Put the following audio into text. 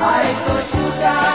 Ai, tô chutando.